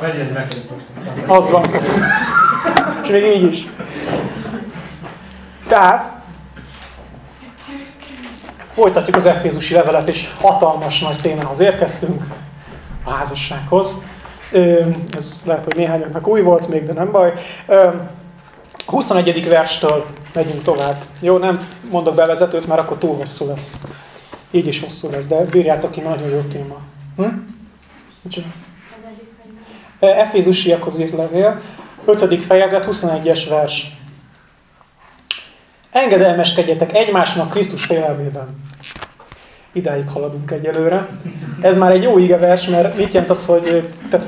Vegyél meg. Az van. És még így is. Tehát, folytatjuk az Efézusi levelet, és hatalmas nagy témához érkeztünk, a házassághoz. Ez lehet, hogy néhányaknak új volt még, de nem baj. A 21. verstől megyünk tovább. Jó, nem mondok bevezetőt, mert akkor túl hosszú lesz. Így is hosszú lesz, de bírjátok ki, nagyon jó téma. Hm? Efézusiakhoz írt levél, 5. fejezet, 21-es vers. Engedelmeskedjetek egymásnak Krisztus félelmében. Idáig haladunk egyelőre. Ez már egy jó vers, mert mit jelent az, hogy tehát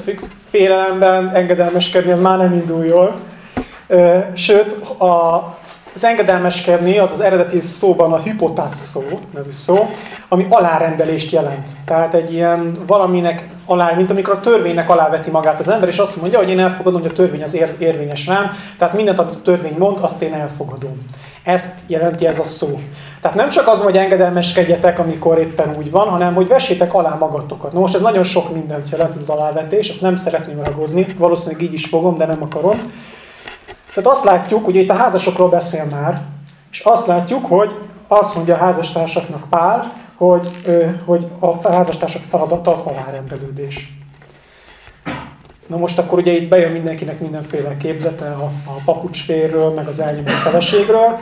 félelemben engedelmeskedni, ez már nem indul jól. Sőt, a, az engedelmeskedni az az eredeti szóban a hypotasszó nevű szó, ami alárendelést jelent. Tehát egy ilyen valaminek alá, mint amikor a törvénynek aláveti magát az ember, és azt mondja, hogy én elfogadom, hogy a törvény az ér, érvényes rám, tehát mindent, amit a törvény mond, azt én elfogadom. Ezt jelenti ez a szó. Tehát nem csak az, hogy engedelmeskedjetek, amikor éppen úgy van, hanem hogy vessétek alá magatokat. Na most ez nagyon sok mindent jelent, az alávetés, ezt nem szeretném ragozni, valószínűleg így is fogom, de nem akarom. Tehát azt látjuk, hogy itt a házasokról beszél már, és azt látjuk, hogy azt mondja a házastársaknak Pál, hogy, hogy a házastársak feladata az alárendelődés. Na most akkor ugye itt bejön mindenkinek mindenféle képzete a, a papucsférről, meg az elnyomott feleségről.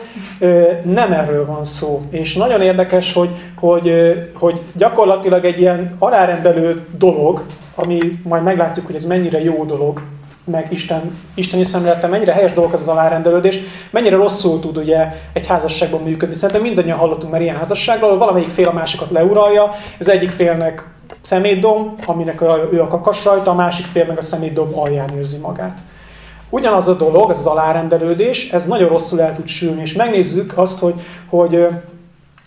Nem erről van szó. És nagyon érdekes, hogy, hogy, hogy gyakorlatilag egy ilyen alárendelő dolog, ami majd meglátjuk, hogy ez mennyire jó dolog, meg Isten, isteni szemléletem, mennyire helyes dolog az, az alárendelődés, mennyire rosszul tud ugye egy házasságban működni. Szerintem mindannyian hallottunk már ilyen házasságról, valamelyik fél a másikat leuralja, az egyik félnek szemétdom, aminek ő a kakas rajta, a másik fél meg a szemétdom alján érzi magát. Ugyanaz a dolog, ez az alárendelődés, ez nagyon rosszul el tud sülni, és megnézzük azt, hogy, hogy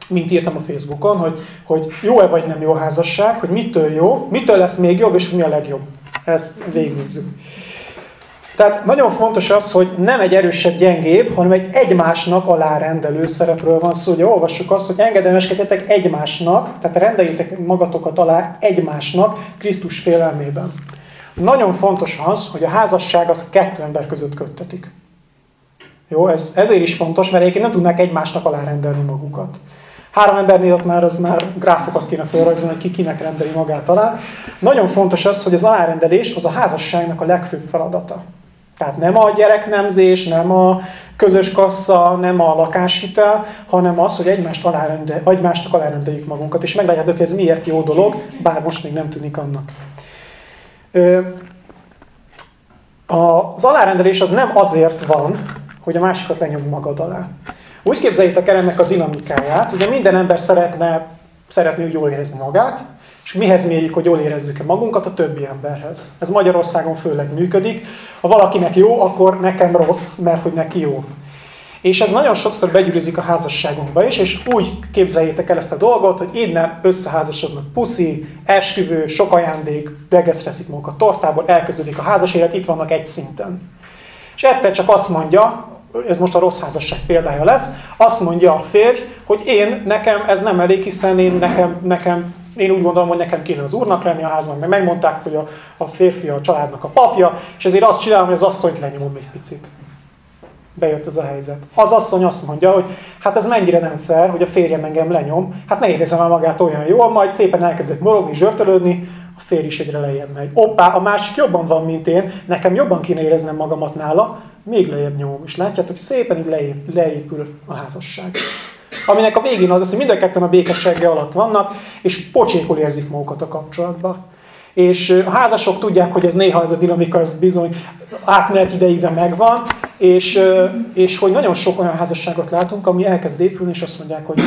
mint írtam a Facebookon, hogy, hogy jó-e vagy nem jó házasság, hogy mitől jó, mitől lesz még jobb, és mi a legjobb. Ezt végignézzük. Tehát nagyon fontos az, hogy nem egy erősebb, gyengébb, hanem egy egymásnak alárendelő szerepről van szó. Ugye olvassuk azt, hogy engedelmeskedjetek egymásnak, tehát rendeljétek magatokat alá egymásnak Krisztus félelmében. Nagyon fontos az, hogy a házasság az kettő ember között köttetik. Jó, ez, ezért is fontos, mert egyébként nem tudnák egymásnak alárendelni magukat. Három embernél ott már az már gráfokat kéne felrajzolni, hogy ki kinek rendeli magát alá. Nagyon fontos az, hogy az alárendelés az a házasságnak a legfőbb feladata. Tehát nem a gyereknemzés, nem a közös kassa, nem a lakáshitel, hanem az, hogy egymást alárendel, egymástak alárendeljük magunkat, és meglátjátok, ez miért jó dolog, bár most még nem tűnik annak. Az alárendelés az nem azért van, hogy a másikat lenyom magad alá. Úgy képzeljétek el ennek a dinamikáját, ugye minden ember szeretne, szeretné jól érezni magát, és mihez mérjük, hogy jól érezzük-e magunkat? A többi emberhez. Ez Magyarországon főleg működik. Ha valakinek jó, akkor nekem rossz, mert hogy neki jó. És ez nagyon sokszor begyűrűzik a házasságunkba is, és úgy képzeljétek el ezt a dolgot, hogy innen összeházasodnak puszi, esküvő, sok ajándék, degeszreszik magukat tortából, elkezdődik a házas élet, itt vannak egy szinten. És egyszer csak azt mondja, ez most a rossz házasság példája lesz, azt mondja a férj, hogy én, nekem ez nem elég, hiszen én, nekem, nekem én úgy gondolom, hogy nekem kéne az úrnak lenni a házban, meg megmondták, hogy a, a férfi a családnak a papja, és ezért azt csinálom, hogy az asszonyt lenyomom egy picit. Bejött ez a helyzet. Az asszony azt mondja, hogy hát ez mennyire nem fair, hogy a férjem engem lenyom, hát ne érezzem el magát olyan jól, majd szépen elkezdek morogni, zsörtölődni, a férj is egyre lejjebb megy. Oppá, a másik jobban van, mint én, nekem jobban kéne éreznem magamat nála, még lejjebb nyomom. És látjátok, hogy szépen így leépül a házasság aminek a végén az lesz, hogy mind a ketten a békessége alatt vannak, és pocsékul érzik magukat a kapcsolatba. És a házasok tudják, hogy ez néha ez a dinamika, ez bizony átmenet ideig, de megvan, és, és hogy nagyon sok olyan házasságot látunk, ami elkezd épülni, és azt mondják, hogy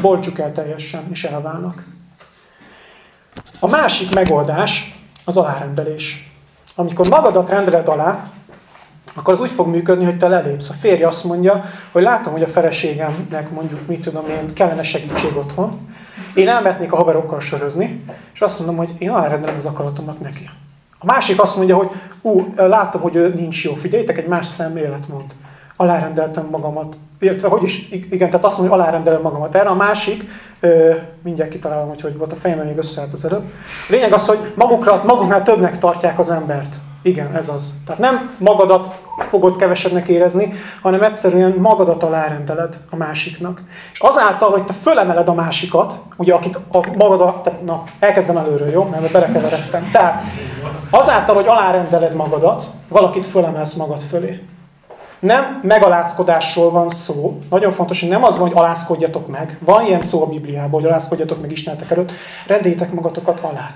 bolcsuk el teljesen, és elválnak. A másik megoldás az alárendelés. Amikor magadat rendeled alá, akkor az úgy fog működni, hogy te lelépsz. A férj azt mondja, hogy látom, hogy a feleségemnek mondjuk, mit tudom én, kellene segítség otthon. Én elmetnék a haverokkal sörözni, és azt mondom, hogy én alárendelem az akaratomnak neki. A másik azt mondja, hogy ú, látom, hogy ő nincs jó. Figyeljétek, egy más szemlélet mond. Alárendeltem magamat. illetve hogy is, igen, tehát azt mondom, hogy alárendelem magamat erre. A másik, ö, mindjárt kitalálom, hogy hogy volt a fejemben még összeállt az előbb. Lényeg az, hogy magukra, maguknál többnek tartják az embert. Igen, ez az. Tehát nem magadat fogod kevesebbnek érezni, hanem egyszerűen magadat alárendeled a másiknak. És azáltal, hogy te fölemeled a másikat, ugye akit a magadat, tehát na, elkezdem előről, jó? Mert belekeveredtem. Tehát azáltal, hogy alárendeled magadat, valakit fölemelsz magad fölé. Nem megalázkodásról van szó. Nagyon fontos, hogy nem az van, hogy alázkodjatok meg. Van ilyen szó a Bibliában, hogy alázkodjatok meg Istenetek előtt. Rendétek magatokat alá.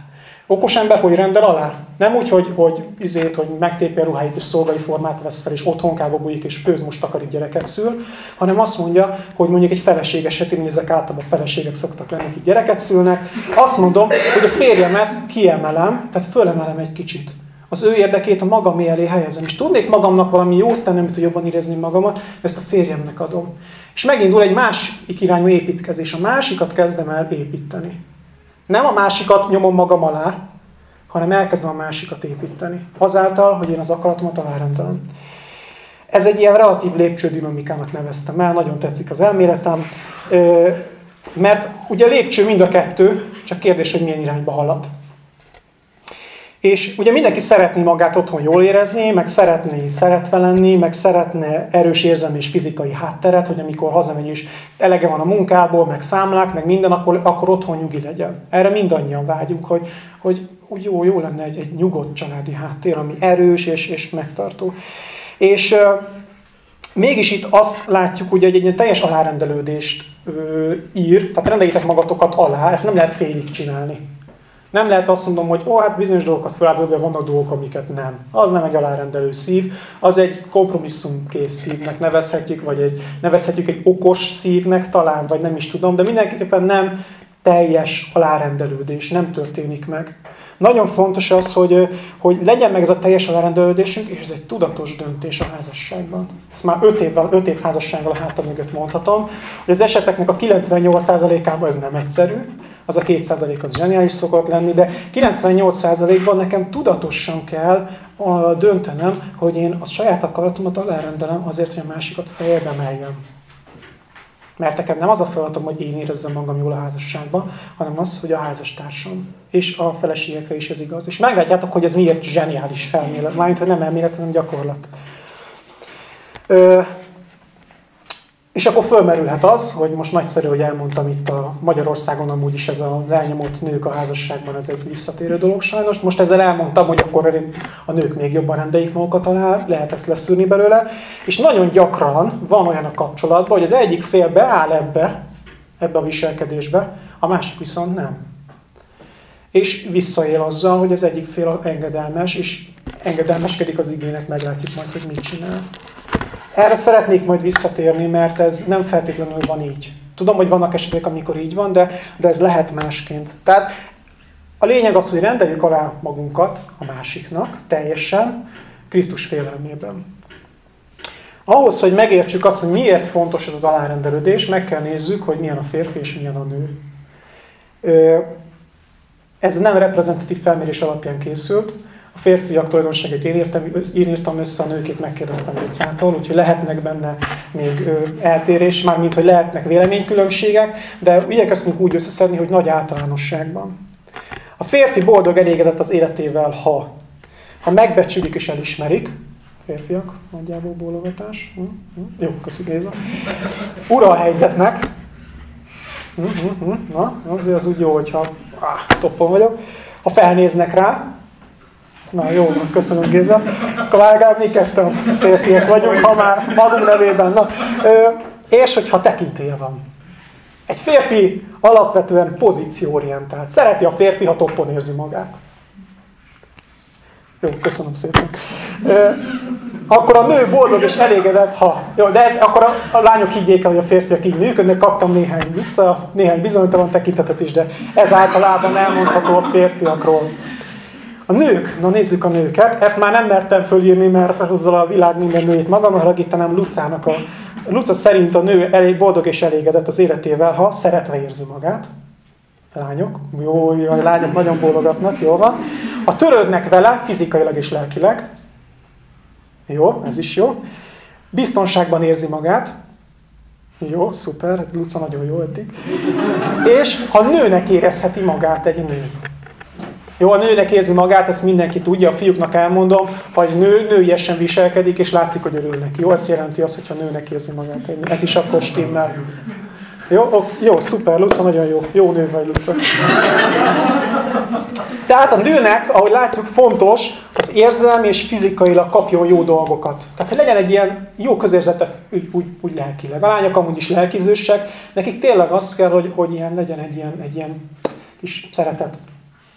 Okos ember hogy rendel alá? Nem úgy, hogy, hogy, izét, hogy megtépi a ruháit és szolgai formát vesz fel, és otthonkába bújik, és főz most takarít gyereket szül, hanem azt mondja, hogy mondjuk egy feleség esetén, ezek általában feleségek szoktak lenni, akik gyereket szülnek, azt mondom, hogy a férjemet kiemelem, tehát fölemelem egy kicsit. Az ő érdekét a magam elé helyezem. És tudnék magamnak valami jót tenni, amit jobban érezni magamat, ezt a férjemnek adom. És megindul egy másik irányú építkezés. A másikat kezdem el építeni. Nem a másikat nyomom magam alá, hanem elkezdem a másikat építeni. Azáltal, hogy én az akaratomat alárendelem. Ez egy ilyen relatív lépcsődinamikának neveztem el, nagyon tetszik az elméletem, mert ugye lépcső mind a kettő, csak kérdés, hogy milyen irányba halad. És ugye mindenki szeretné magát otthon jól érezni, meg szeretné szeretve lenni, meg szeretne erős érzelmi és fizikai hátteret, hogy amikor hazamegy és elege van a munkából, meg számlák, meg minden, akkor, akkor otthon nyugi legyen. Erre mindannyian vágyunk, hogy, hogy úgy jó, jó lenne egy, egy nyugodt családi háttér, ami erős és, és megtartó. És mégis itt azt látjuk, hogy egy ilyen teljes alárendelődést uh, ír, tehát rendeljétek magatokat alá, ezt nem lehet félig csinálni. Nem lehet azt mondom, hogy ó, hát bizonyos dolgokat feláldozok, de vannak dolgok, amiket nem. Az nem egy alárendelő szív, az egy kompromisszumkész szívnek nevezhetjük, vagy egy, nevezhetjük egy okos szívnek talán, vagy nem is tudom, de mindenképpen nem teljes alárendelődés, nem történik meg. Nagyon fontos az, hogy, hogy legyen meg ez a teljes alárendelődésünk, és ez egy tudatos döntés a házasságban. Ezt már 5 év, 5 év házassággal a hátam mögött mondhatom, hogy az eseteknek a 98%-ában ez nem egyszerű, az a 2% az zseniális szokott lenni, de 98%-ban nekem tudatosan kell döntenem, hogy én a saját akaratomat alárendelem azért, hogy a másikat fejbe emeljem. Mert nekem nem az a feladatom, hogy én érezzem magam jól a házasságban, hanem az, hogy a házastársam. És a feleségekre is ez igaz. És meglátjátok, hogy ez miért zseniális elmélet. Mármint, hogy nem elmélet, hanem gyakorlat. És akkor fölmerülhet az, hogy most nagyszerű, hogy elmondtam itt a Magyarországon amúgy is ez az elnyomott nők a házasságban, ez egy visszatérő dolog sajnos. Most ezzel elmondtam, hogy akkor a nők még jobban rendeljék magukat alá, lehet ezt leszűrni belőle. És nagyon gyakran van olyan a kapcsolatban, hogy az egyik fél beáll ebbe, ebbe a viselkedésbe, a másik viszont nem. És visszaél azzal, hogy az egyik fél engedelmes, és engedelmeskedik az igénynek, meglátjuk majd, hogy mit csinál. Erre szeretnék majd visszatérni, mert ez nem feltétlenül van így. Tudom, hogy vannak esetek, amikor így van, de, de ez lehet másként. Tehát a lényeg az, hogy rendeljük alá magunkat a másiknak teljesen Krisztus félelmében. Ahhoz, hogy megértsük azt, hogy miért fontos ez az alárendelődés, meg kell nézzük, hogy milyen a férfi és milyen a nő. Ez nem reprezentatív felmérés alapján készült, a férfiak tulajdonságait én, írtam, én írtam össze, a nőkét megkérdeztem Lucától, úgyhogy lehetnek benne még eltérés, mármint, hogy lehetnek véleménykülönbségek, de igyekeztünk úgy összeszedni, hogy nagy általánosságban. A férfi boldog elégedett az életével, ha, ha megbecsülik és elismerik, férfiak, nagyjából bólogatás. Hm? Hm? Jó, köszönjük Géza. Ura a helyzetnek. Hm, Na, azért az úgy jó, hogyha ah, toppon vagyok. Ha felnéznek rá, Na jó, köszönöm Géza. Akkor legalább mi ketten férfiak vagyunk, ha már magunk nevében. Na, és hogyha tekintélye van. Egy férfi alapvetően pozícióorientált. Szereti a férfi, ha toppon érzi magát. Jó, köszönöm szépen. Ö, akkor a nő boldog és elégedett, ha... Jó, de ez, akkor a, a lányok higgyék el, hogy a férfiak így működnek, kaptam néhány vissza, néhány bizonytalan tekintetet is, de ez általában elmondható a férfiakról. A nők, na nézzük a nőket, ezt már nem mertem fölírni, mert azzal a világ minden nőjét magamra haragítanám Lucának. A, Luca szerint a nő elég boldog és elégedett az életével, ha szeretve érzi magát. Lányok, jó, jó a lányok nagyon bólogatnak, jó van. Ha törődnek vele, fizikailag és lelkileg, jó, ez is jó. Biztonságban érzi magát, Jó, szuper, Luca nagyon jó eddig. És ha nőnek érezheti magát egy nő. Jó, a nőnek érzi magát, ezt mindenki tudja, a fiúknak elmondom, ha egy nő nőiesen viselkedik, és látszik, hogy örül neki. Jó, ez jelenti azt, hogyha nőnek érzi magát. Ez is akkor stimmel. Jó, ok, jó, szuper, Luca, nagyon jó. Jó nő vagy, Luca. Tehát a nőnek, ahogy látjuk, fontos az érzelmi és fizikailag kapjon jó dolgokat. Tehát, hogy legyen egy ilyen jó közérzete úgy, úgy, úgy lelkileg. A lányok amúgy is lelkizősek, nekik tényleg az kell, hogy, hogy ilyen legyen egy ilyen, egy ilyen kis szeretet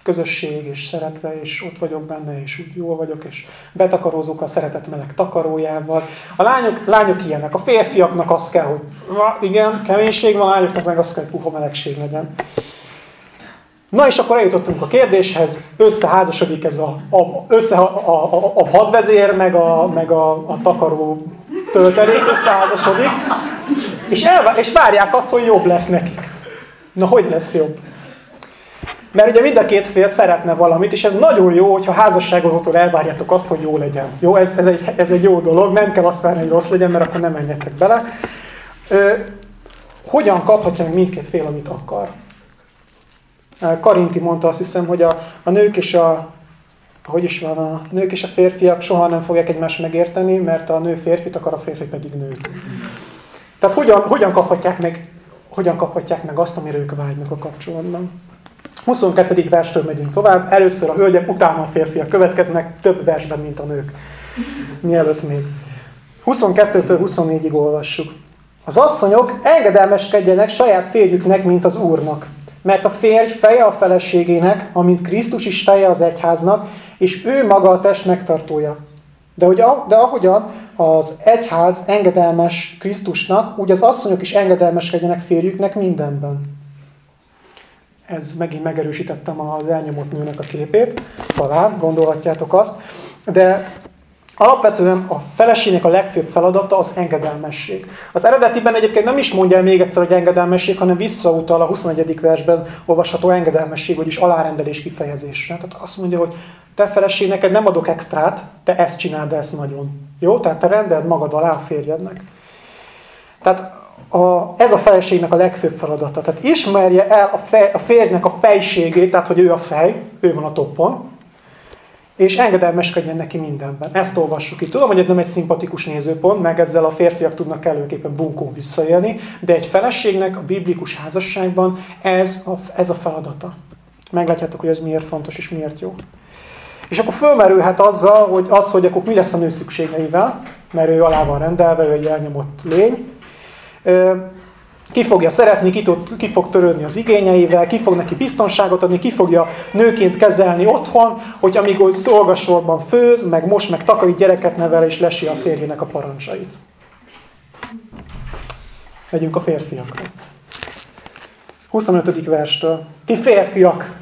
közösség, és szeretve, és ott vagyok benne, és úgy jól vagyok, és betakarózok a szeretet meleg takarójával. A lányok, lányok ilyenek, a férfiaknak az kell, hogy igen, keménység van, a lányoknak meg az kell, hogy puha melegség legyen. Na és akkor eljutottunk a kérdéshez, összeházasodik ez a, a, össze, a, a, a hadvezér, meg a, meg a, a takaró töltelék összeházasodik, és, el, és várják azt, hogy jobb lesz nekik. Na, hogy lesz jobb? Mert ugye mind a két fél szeretne valamit, és ez nagyon jó, hogyha házasságotoktól elvárjátok azt, hogy jó legyen. Jó, ez, ez, egy, ez egy jó dolog, nem kell azt várni, hogy rossz legyen, mert akkor nem menjetek bele. Ö, hogyan kaphatja meg mindkét fél, amit akar? Karinti mondta azt hiszem, hogy a, a nők és a, hogy is van, a nők és a férfiak soha nem fogják egymást megérteni, mert a nő férfit akar, a férfi pedig nőt. Tehát hogyan, hogyan, kaphatják meg, hogyan kaphatják meg azt, amire ők vágynak a kapcsolatban? 22. verstől megyünk tovább. Először a hölgyek, utána a férfiak következnek, több versben, mint a nők. Mielőtt még. 22-től 24-ig olvassuk. Az asszonyok engedelmeskedjenek saját férjüknek, mint az Úrnak. Mert a férj feje a feleségének, amint Krisztus is feje az egyháznak, és ő maga a test megtartója. De, hogy, de ahogyan az egyház engedelmes Krisztusnak, úgy az asszonyok is engedelmeskedjenek férjüknek mindenben ez megint megerősítettem az elnyomott nőnek a képét, talán gondolhatjátok azt, de alapvetően a feleségnek a legfőbb feladata az engedelmesség. Az eredetiben egyébként nem is mondja el még egyszer, hogy engedelmesség, hanem visszautal a 21. versben olvasható engedelmesség, vagyis alárendelés kifejezésre. Tehát azt mondja, hogy te feleség, neked nem adok extrát, te ezt csináld, de ezt nagyon. Jó? Tehát te rendeld magad alá a férjednek. Tehát a, ez a feleségnek a legfőbb feladata. Tehát ismerje el a, fej, a férjnek a fejségét, tehát hogy ő a fej, ő van a toppon, és engedelmeskedjen neki mindenben. Ezt olvassuk itt. Tudom, hogy ez nem egy szimpatikus nézőpont, meg ezzel a férfiak tudnak előképpen bunkón visszaélni, de egy feleségnek a biblikus házasságban ez a, ez a feladata. Meglátjátok, hogy ez miért fontos és miért jó. És akkor fölmerülhet azzal, hogy az, hogy akkor mi lesz a nő szükségeivel, mert ő alá van rendelve, ő egy elnyomott lény, ki fogja szeretni, ki, tud, ki fog törődni az igényeivel, ki fog neki biztonságot adni, ki fogja nőként kezelni otthon, hogy amíg szolgasorban főz, meg most meg takarít gyereket nevel, és lesi a férjének a parancsait. Megyünk a férfiakra. 25. verstől. Ti férfiak,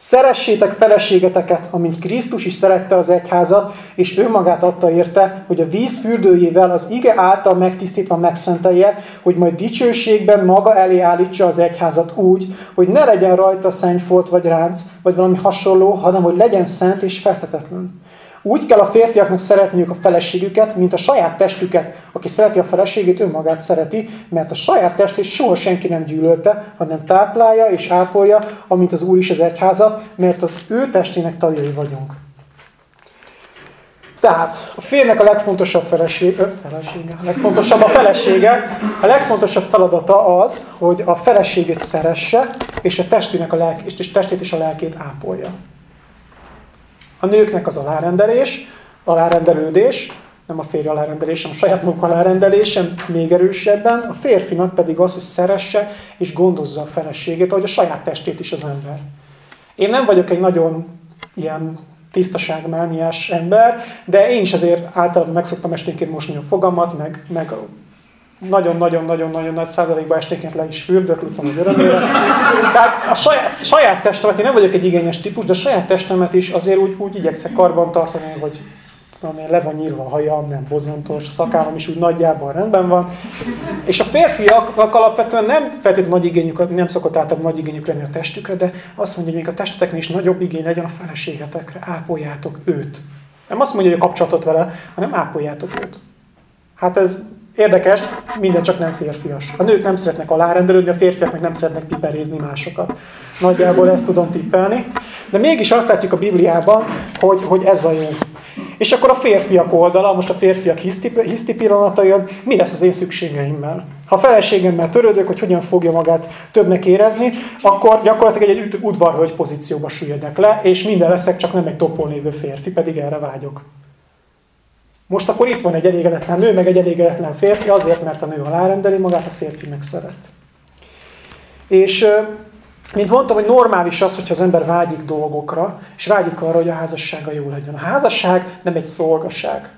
Szeressétek feleségeteket, amint Krisztus is szerette az egyházat, és ő magát adta érte, hogy a víz fürdőjével az ige által megtisztítva megszentelje, hogy majd dicsőségben maga elé állítsa az egyházat úgy, hogy ne legyen rajta szennyfolt vagy ránc, vagy valami hasonló, hanem hogy legyen szent és fethetetlen. Úgy kell a férfiaknak szeretniük a feleségüket, mint a saját testüket. Aki szereti a feleségét, önmagát szereti, mert a saját testét soha senki nem gyűlölte, hanem táplálja és ápolja, amint az Úr is az egyházat, mert az ő testének tagjai vagyunk. Tehát a férnek a legfontosabb feleség, ö, felesége, a legfontosabb a felesége, a legfontosabb feladata az, hogy a feleségét szeresse, és a testének a lelk, és testét és a lelkét ápolja. A nőknek az alárendelés, alárendelődés, nem a férj alárendelés, hanem a saját maguk alárendelésem még erősebben, a férfinak pedig az, hogy szeresse és gondozza a feleségét, ahogy a saját testét is az ember. Én nem vagyok egy nagyon ilyen tisztaságmániás ember, de én is azért általában megszoktam esténként mosni a fogamat, meg, meg nagyon-nagyon-nagyon-nagyon nagy százalékban esténként le is fürdök, Luca nagy. Tehát a saját, saját testemet, én nem vagyok egy igényes típus, de a saját testemet is azért úgy, úgy igyekszek karban tartani, hogy tudom én, le van nyírva a hajam, nem bozontos, a szakállam is úgy nagyjából rendben van. És a férfiaknak alapvetően nem feltétlenül nagy igényük, nem szokott általában nagy igényük lenni a testükre, de azt mondja, hogy még a testeteknél is nagyobb igény legyen a feleségetekre, ápoljátok őt. Nem azt mondja, hogy a kapcsolatot vele, hanem ápoljátok őt. Hát ez Érdekes, minden csak nem férfias. A nők nem szeretnek alárendelődni, a férfiak meg nem szeretnek piperézni másokat. Nagyjából ezt tudom tippelni. De mégis azt látjuk a Bibliában, hogy, hogy ez a jó. És akkor a férfiak oldala, most a férfiak hiszti, hiszti pillanata jön, mi lesz az én szükségeimmel? Ha a feleségemmel törődök, hogy hogyan fogja magát többnek érezni, akkor gyakorlatilag egy udvarhölgy pozícióba süllyedek le, és minden leszek, csak nem egy topol lévő férfi, pedig erre vágyok. Most akkor itt van egy elégedetlen nő, meg egy elégedetlen férfi, azért, mert a nő alárendeli magát, a férfi meg szeret. És mint mondtam, hogy normális az, hogyha az ember vágyik dolgokra, és vágyik arra, hogy a házassága jó legyen. A házasság nem egy szolgaság.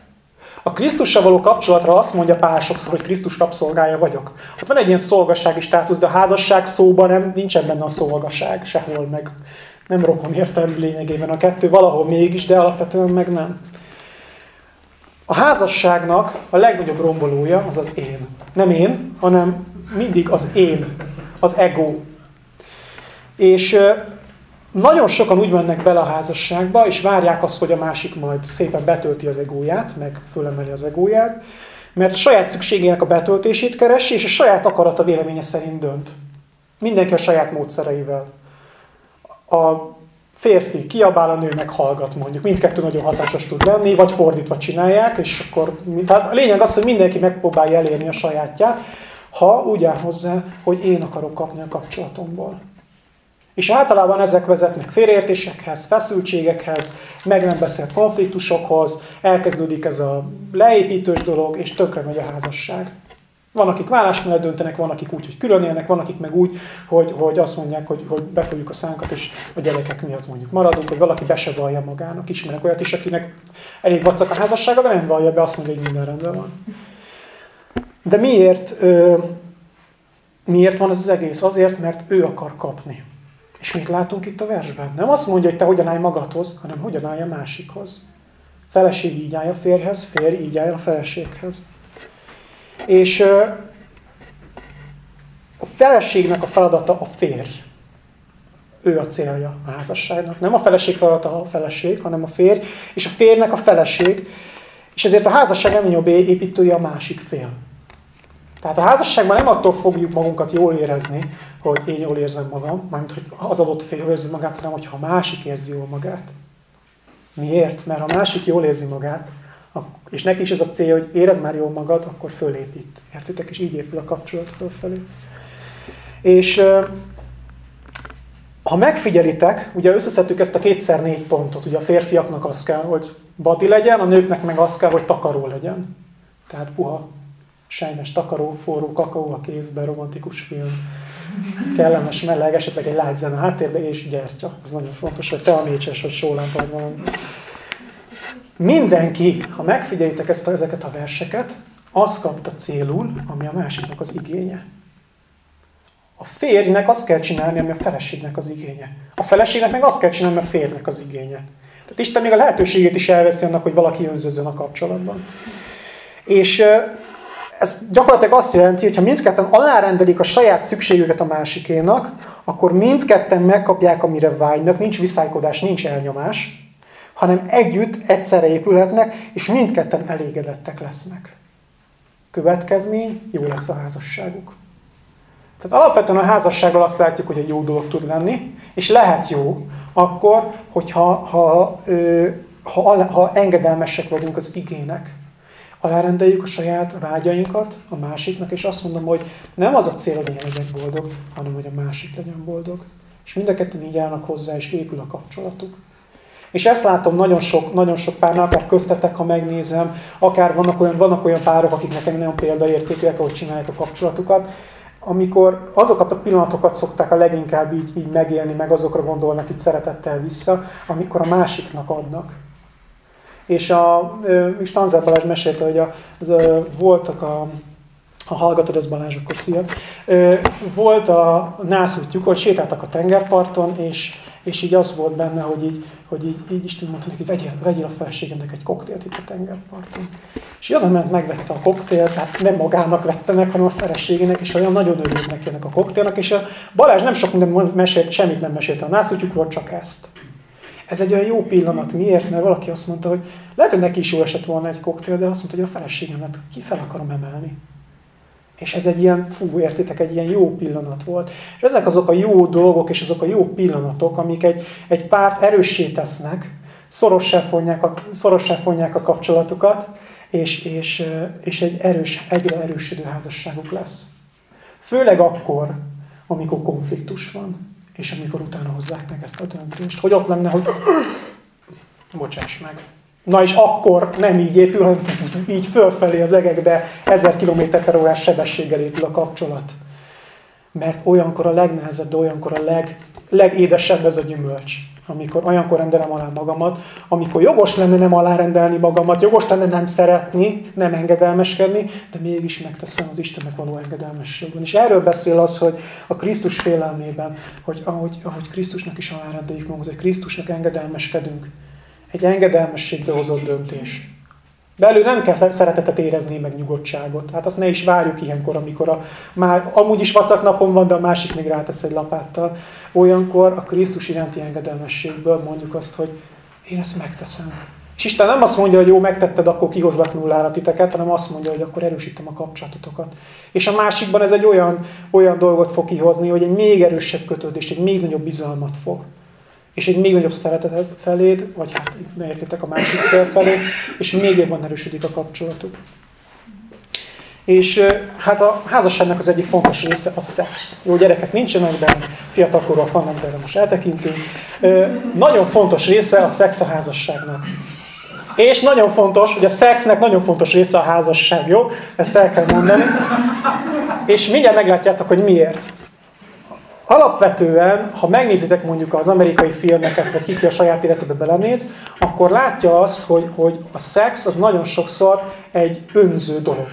A Krisztussal való kapcsolatra azt mondja pár sokszor, hogy Krisztus rabszolgája vagyok. Ott van egy ilyen szolgasági státusz, de a házasság szóban nem, nincsen benne a szolgaság sehol, meg nem rokon értelmű lényegében a kettő, valahol mégis, de alapvetően meg nem. A házasságnak a legnagyobb rombolója az az én. Nem én, hanem mindig az én, az ego. És nagyon sokan úgy mennek bele a házasságba, és várják azt, hogy a másik majd szépen betölti az egóját, meg fölemeli az egóját, mert a saját szükségének a betöltését keresi, és a saját akarata véleménye szerint dönt. Mindenki a saját módszereivel. A férfi kiabál, a nő meg hallgat mondjuk. Mindkettő nagyon hatásos tud lenni, vagy fordítva csinálják, és akkor... Tehát a lényeg az, hogy mindenki megpróbálja elérni a sajátját, ha úgy áll hozzá, hogy én akarok kapni a kapcsolatomból. És általában ezek vezetnek félreértésekhez, feszültségekhez, meg nem beszélt konfliktusokhoz, elkezdődik ez a leépítős dolog, és tönkre megy a házasság. Van, akik vállás mellett döntenek, van, akik úgy, hogy külön élnek, van, akik meg úgy, hogy, hogy azt mondják, hogy, hogy befogjuk a szánkat, és a gyerekek miatt mondjuk maradunk, hogy valaki be se vallja magának. Ismerek olyat is, akinek elég vacak a házassága, de nem vallja be, azt mondja, hogy minden rendben van. De miért, ö, miért van ez az egész? Azért, mert ő akar kapni. És mit látunk itt a versben? Nem azt mondja, hogy te hogyan állj magadhoz, hanem hogyan állj a másikhoz. Feleség így állj a férjhez, férj így állj a feleséghez. És a feleségnek a feladata a férj. Ő a célja a házasságnak. Nem a feleség feladata a feleség, hanem a férj, és a férjnek a feleség. És ezért a házasság nem jobb építője a másik fél. Tehát a házasságban nem attól fogjuk magunkat jól érezni, hogy én jól érzem magam, mármint hogy az adott fél érzi magát, hanem hogyha a másik érzi jól magát. Miért? Mert ha a másik jól érzi magát, és neki is ez a cél, hogy érez már jól magad, akkor fölépít. Értitek? És így épül a kapcsolat fölfelé. És ha megfigyelitek, ugye összeszedtük ezt a kétszer négy pontot, ugye a férfiaknak az kell, hogy badi legyen, a nőknek meg az kell, hogy takaró legyen. Tehát puha, sejmes takaró, forró kakaó a kézben, romantikus film, kellemes meleg, esetleg egy lágy zene háttérbe, és gyertya. Ez nagyon fontos, hogy te a mécses, vagy sólámpa, valami. Mindenki, ha megfigyelitek ezt ezeket a verseket, azt kapta célul, ami a másiknak az igénye. A férjnek azt kell csinálni, ami a feleségnek az igénye. A feleségnek meg azt kell csinálni, ami a férjnek az igénye. Tehát Isten még a lehetőségét is elveszi annak, hogy valaki önzőzzön a kapcsolatban. És ez gyakorlatilag azt jelenti, hogy ha mindketten alárendelik a saját szükségüket a másikénak, akkor mindketten megkapják, amire vágynak, nincs viszálykodás, nincs elnyomás, hanem együtt egyszerre épülhetnek, és mindketten elégedettek lesznek. Következmény, jó lesz a házasságuk. Tehát alapvetően a házassággal azt látjuk, hogy egy jó dolog tud lenni, és lehet jó, akkor, hogyha ha, ha, ha engedelmesek vagyunk az igének. Alárendeljük a saját vágyainkat a másiknak, és azt mondom, hogy nem az a cél, hogy én legyek boldog, hanem hogy a másik legyen boldog. És mind a ketten így állnak hozzá, és épül a kapcsolatuk. És ezt látom nagyon sok, nagyon sok párnál, akár köztetek, ha megnézem, akár vannak olyan, vannak olyan párok, akik nekem nagyon példaértékűek, ahogy csinálják a kapcsolatukat, amikor azokat a pillanatokat szokták a leginkább így, így megélni, meg azokra gondolnak így szeretettel vissza, amikor a másiknak adnak. És a, és Tanzer Balázs mesélte, hogy a, az, voltak a, ha hallgatod ez Balázs, akkor szia. Volt a nászútjuk, hogy sétáltak a tengerparton, és és így az volt benne, hogy így, hogy így, így Isten mondta neki, vegyél, vegyél a feleségednek egy koktélt itt a tengerparton. És oda ment, megvette a koktélt, tehát nem magának vette meg, hanem a feleségének, és olyan nagyon örült neki ennek a koktélnak, és a Balázs nem sok minden mesélt, semmit nem mesélt a nászútjukról, csak ezt. Ez egy olyan jó pillanat. Miért? Mert valaki azt mondta, hogy lehet, hogy neki is jó esett volna egy koktél, de azt mondta, hogy a feleségemet ki fel akarom emelni. És ez egy ilyen, fú, értitek, egy ilyen jó pillanat volt. És ezek azok a jó dolgok, és azok a jó pillanatok, amik egy, egy párt erőssé tesznek, szorossá fonják a, szorossá fonják a kapcsolatokat, és, és, és egy erős, egyre erősödő házasságuk lesz. Főleg akkor, amikor konfliktus van, és amikor utána hozzák meg ezt a döntést. Hogy ott lenne, hogy bocsáss meg. Na és akkor nem így épül, hanem így fölfelé az egekbe ezer km per órás sebességgel épül a kapcsolat. Mert olyankor a legnehezebb, de olyankor a leg, legédesebb ez a gyümölcs amikor olyankor rendelem alá magamat, amikor jogos lenne nem alárendelni magamat, jogos lenne nem szeretni, nem engedelmeskedni, de mégis megteszem az Istennek való engedelmességben. És erről beszél az, hogy a Krisztus félelmében, hogy ahogy, ahogy Krisztusnak is alárendeljük magunkat, hogy Krisztusnak engedelmeskedünk, egy engedelmességbe hozott döntés. Belül nem kell szeretetet érezni, meg nyugodtságot. Hát azt ne is várjuk ilyenkor, amikor a, már amúgy is vacak napon van, de a másik még rátesz egy lapáttal. Olyankor a Krisztus iránti engedelmességből mondjuk azt, hogy én ezt megteszem. És Isten nem azt mondja, hogy jó, megtetted, akkor kihozlak nullára titeket, hanem azt mondja, hogy akkor erősítem a kapcsolatotokat. És a másikban ez egy olyan, olyan dolgot fog kihozni, hogy egy még erősebb kötődés, egy még nagyobb bizalmat fog és egy még nagyobb szeretetet feléd, vagy hát ne értitek a másik fél felé, és még jobban erősödik a kapcsolatuk. És hát a házasságnak az egyik fontos része a szex. Jó, gyerekek nincsenek, de fiatalkorúak vannak, de erre most eltekintünk. Nagyon fontos része a szex a házasságnak. És nagyon fontos, hogy a szexnek nagyon fontos része a házasság, jó? Ezt el kell mondani. És mindjárt meglátjátok, hogy miért. Alapvetően, ha megnézitek mondjuk az amerikai filmeket, vagy kiki a saját életébe belenéz, akkor látja azt, hogy, hogy a szex az nagyon sokszor egy önző dolog.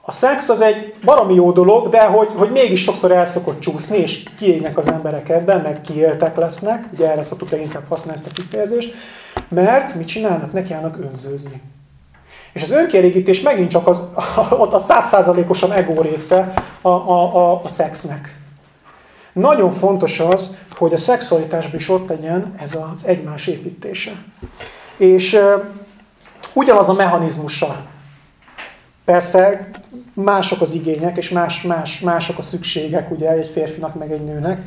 A szex az egy baromi jó dolog, de hogy, hogy mégis sokszor el szokott csúszni, és kiégnek az emberek ebben, meg kiéltek lesznek, ugye erre szoktuk leginkább használni ezt a kifejezést, mert mit csinálnak? Neki állnak önzőzni. És az önkielégítés megint csak az, ott a százszázalékosan ego része a, a, a, a szexnek. Nagyon fontos az, hogy a szexualitásban is ott legyen ez az egymás építése. És uh, ugyanaz a mechanizmusa. Persze mások az igények, és más, más, mások a szükségek ugye egy férfinak meg egy nőnek.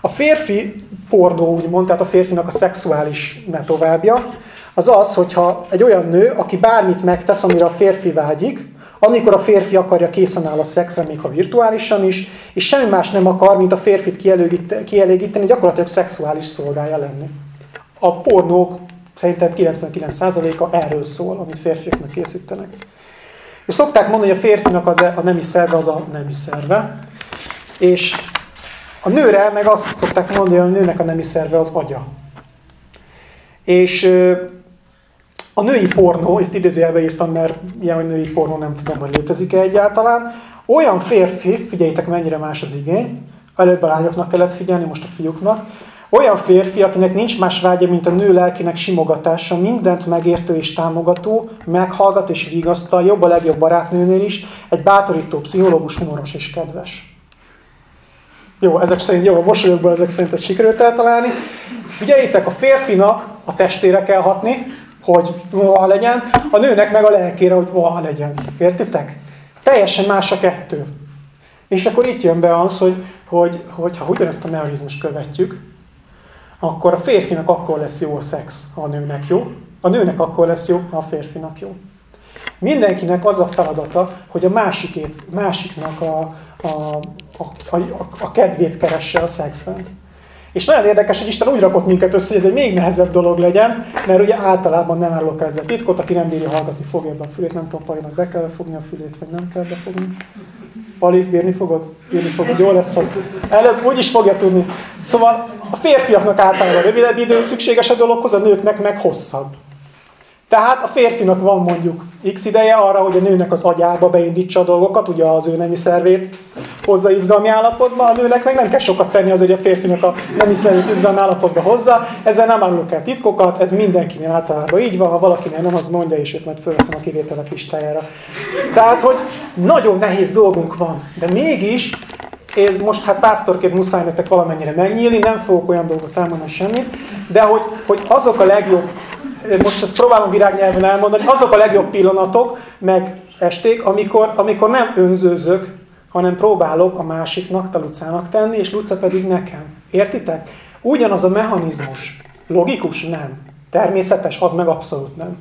A férfi pornó, úgymond, tehát a férfinak a szexuális metovábja, az az, hogyha egy olyan nő, aki bármit megtesz, amire a férfi vágyik, amikor a férfi akarja, készen áll a szexre, még ha virtuálisan is, és semmi más nem akar, mint a férfit kielégíteni, gyakorlatilag szexuális szolgája lenni. A pornók szerintem 99%-a erről szól, amit férfiaknak készítenek. És szokták mondani, hogy a férfinak az a nemi szerve az a nemi szerve, és a nőre meg azt szokták mondani, hogy a nőnek a nemi szerve az agya. És a női pornó, ezt idézőjelbe írtam, mert ilyen, női pornó nem tudom, hogy létezik-e egyáltalán. Olyan férfi, figyeljétek mennyire más az igény, előbb a lányoknak kellett figyelni, most a fiúknak, olyan férfi, akinek nincs más vágya, mint a nő lelkének simogatása, mindent megértő és támogató, meghallgat és vigasztal, jobb a legjobb barátnőnél is, egy bátorító pszichológus, humoros és kedves. Jó, ezek szerint, jó, a mosolyokban ezek szerint ezt sikerült eltalálni. Figyeljétek, a férfinak a testére kell hatni, hogy voha legyen, a nőnek meg a lelkére, hogy voha legyen. Értitek? Teljesen más a kettő. És akkor itt jön be az, hogy, hogy, hogy ha ugyanezt a mechanizmust követjük, akkor a férfinak akkor lesz jó a szex, ha a nőnek jó, a nőnek akkor lesz jó, ha a férfinak jó. Mindenkinek az a feladata, hogy a másikét, másiknak a, a, a, a, a kedvét keresse a szexben. És nagyon érdekes, hogy Isten úgy rakott minket össze, hogy ez egy még nehezebb dolog legyen, mert ugye általában nem árulok ezzel titkot, aki nem bírja hallgatni, fogja be a fülét, nem tudom, Palinak be kell fogni a fülét, vagy nem kell befogni. Pali, bírni fogod? Bírni fogod, jó lesz az. Előbb úgy is fogja tudni. Szóval a férfiaknak általában rövidebb idő szükséges a dologhoz, a nőknek meg hosszabb. Tehát a férfinak van mondjuk x ideje arra, hogy a nőnek az agyába beindítsa a dolgokat, ugye az ő nemi szervét hozza izgalmi állapotba, a nőnek meg nem kell sokat tenni az, hogy a férfinak a nemi szervét izgalmi állapotba hozza. Ezzel nem árulok el titkokat, ez mindenkinél általában így van, ha valakinél nem, az mondja, és őt majd fölveszem a kivételek listájára. Tehát, hogy nagyon nehéz dolgunk van, de mégis ez most hát pásztorként muszáj nektek valamennyire megnyílni, nem fogok olyan dolgot elmondani semmit, de hogy, hogy azok a legjobb, most ezt próbálom virágnyelven elmondani, azok a legjobb pillanatok, meg esték, amikor, amikor nem önzőzök, hanem próbálok a másiknak, a tenni, és Luca pedig nekem. Értitek? Ugyanaz a mechanizmus. Logikus? Nem. Természetes? Az meg abszolút nem.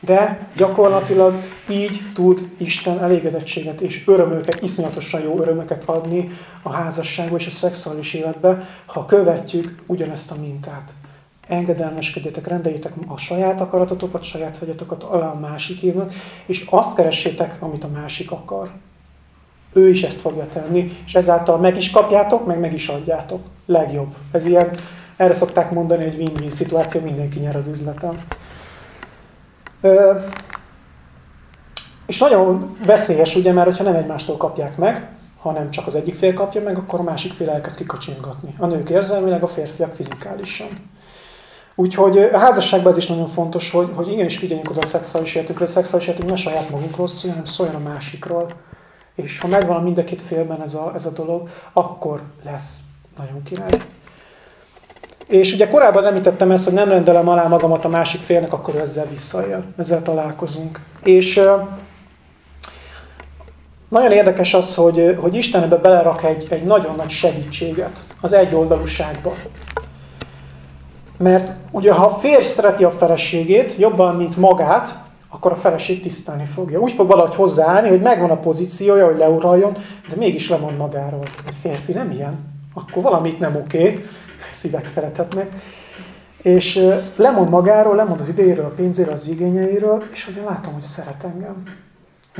De gyakorlatilag így tud Isten elégedettséget és örömöket, iszonyatosan jó örömöket adni a házasságba és a szexuális életbe, ha követjük ugyanezt a mintát. Engedelmeskedjetek, rendeljétek a saját akaratotokat, saját vagyatokat alá a másikének, és azt keressétek, amit a másik akar. Ő is ezt fogja tenni, és ezáltal meg is kapjátok, meg meg is adjátok. Legjobb. Ez ilyen, erre szokták mondani, hogy win-win szituáció, mindenki nyer az üzletem. És nagyon veszélyes, ugye, mert hogyha nem egymástól kapják meg, hanem csak az egyik fél kapja meg, akkor a másik fél elkezd kikacsingatni. A nők érzelmileg, a férfiak fizikálisan. Úgyhogy a házasságban ez is nagyon fontos, hogy, hogy igenis figyeljünk oda a szexuális életünkre, a szexuális életünk ne saját magunkról szóljon, hanem szóljon a másikról. És ha megvan mind a két félben ez a, ez a dolog, akkor lesz nagyon király. És ugye korábban említettem ezt, hogy nem rendelem alá magamat a másik félnek, akkor ezzel visszaél. Ezzel találkozunk. És nagyon érdekes az, hogy, hogy Isten ebbe belerak egy, egy nagyon nagy segítséget az egyoldalúságba. Mert ugye ha a férj szereti a feleségét jobban, mint magát, akkor a feleség tisztelni fogja. Úgy fog valahogy hozzáállni, hogy megvan a pozíciója, hogy leuraljon, de mégis lemond magáról. Egy férfi nem ilyen. Akkor valamit nem oké. Okay szívek szerethetnek. És lemond magáról, lemond az idejéről, a pénzéről, az igényeiről, és hogy látom, hogy szeret engem.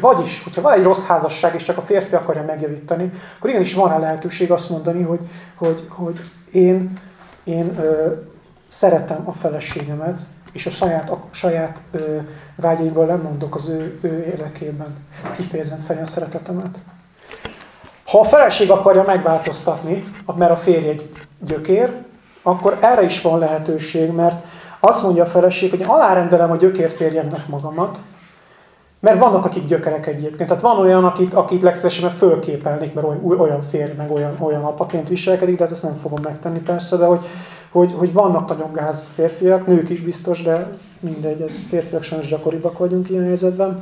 Vagyis, hogyha van egy rossz házasság, és csak a férfi akarja megjavítani, akkor igenis van rá lehetőség azt mondani, hogy, hogy, hogy én, én szeretem a feleségemet, és a saját, a saját ö, vágyaimról lemondok az ő, ő érdekében. Kifejezem fel a szeretetemet. Ha a feleség akarja megváltoztatni, mert a férj egy gyökér, akkor erre is van lehetőség, mert azt mondja a feleség, hogy alárendelem a gyökérférjemnek magamat, mert vannak, akik gyökerek egyébként. Tehát van olyan, akit, akit legszívesebben fölképelnék, mert olyan férj, meg olyan, olyan apaként viselkedik, de hát ezt nem fogom megtenni persze, de hogy, hogy, hogy vannak nagyon gáz férfiak, nők is biztos, de mindegy, ez férfiak sajnos gyakoribbak vagyunk ilyen helyzetben.